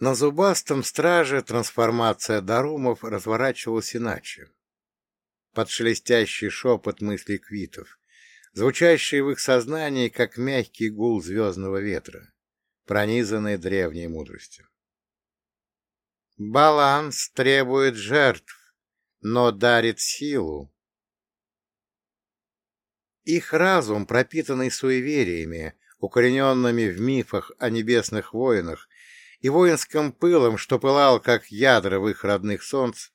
На зубастом страже трансформация дарумов разворачивалась иначе. Под шелестящий шепот мыслей квитов, звучащий в их сознании, как мягкий гул звездного ветра, пронизанный древней мудростью. Баланс требует жертв, но дарит силу. Их разум, пропитанный суевериями, укорененными в мифах о небесных воинах и воинским пылом, что пылал, как ядра в их родных солнц,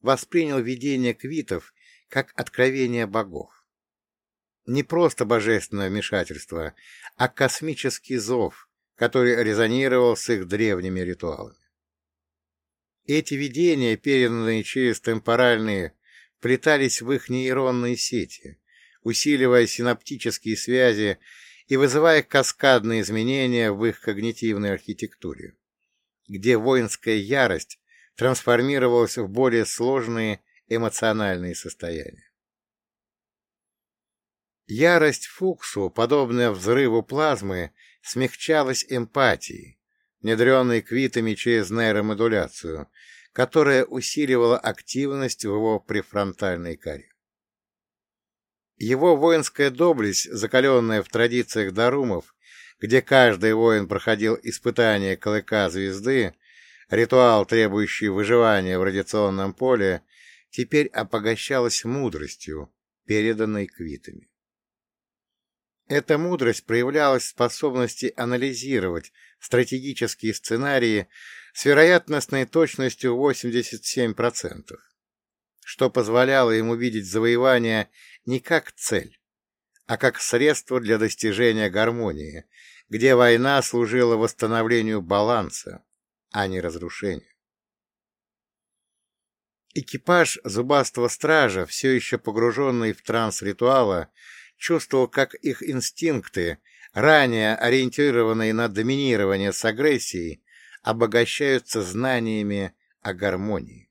воспринял видение квитов как откровение богов. Не просто божественное вмешательство, а космический зов, который резонировал с их древними ритуалами. Эти видения, переданные через темпоральные, плетались в их нейронные сети, усиливая синаптические связи и вызывая каскадные изменения в их когнитивной архитектуре, где воинская ярость трансформировалась в более сложные эмоциональные состояния. Ярость Фуксу, подобная взрыву плазмы, смягчалась эмпатией, внедренной квитами через нейромодуляцию, которая усиливала активность в его префронтальной коре. Его воинская доблесть, закаленная в традициях дарумов, где каждый воин проходил испытание клыка звезды, ритуал, требующий выживания в радиационном поле, теперь обогащалась мудростью, переданной квитами. Эта мудрость проявлялась в способности анализировать стратегические сценарии с вероятностной точностью 87%, что позволяло ему видеть завоевание не как цель, а как средство для достижения гармонии, где война служила восстановлению баланса, а не разрушению. Экипаж зубастого стража, все еще погруженный в транс ритуала, чувствовал, как их инстинкты, ранее ориентированные на доминирование с агрессией, обогащаются знаниями о гармонии.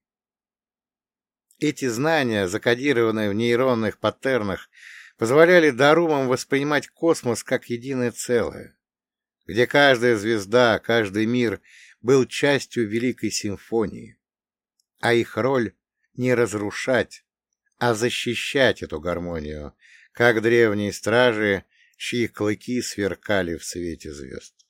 Эти знания, закодированные в нейронных паттернах, позволяли дарумам воспринимать космос как единое целое, где каждая звезда, каждый мир был частью великой симфонии, а их роль — не разрушать, а защищать эту гармонию, как древние стражи, чьи клыки сверкали в свете звезд.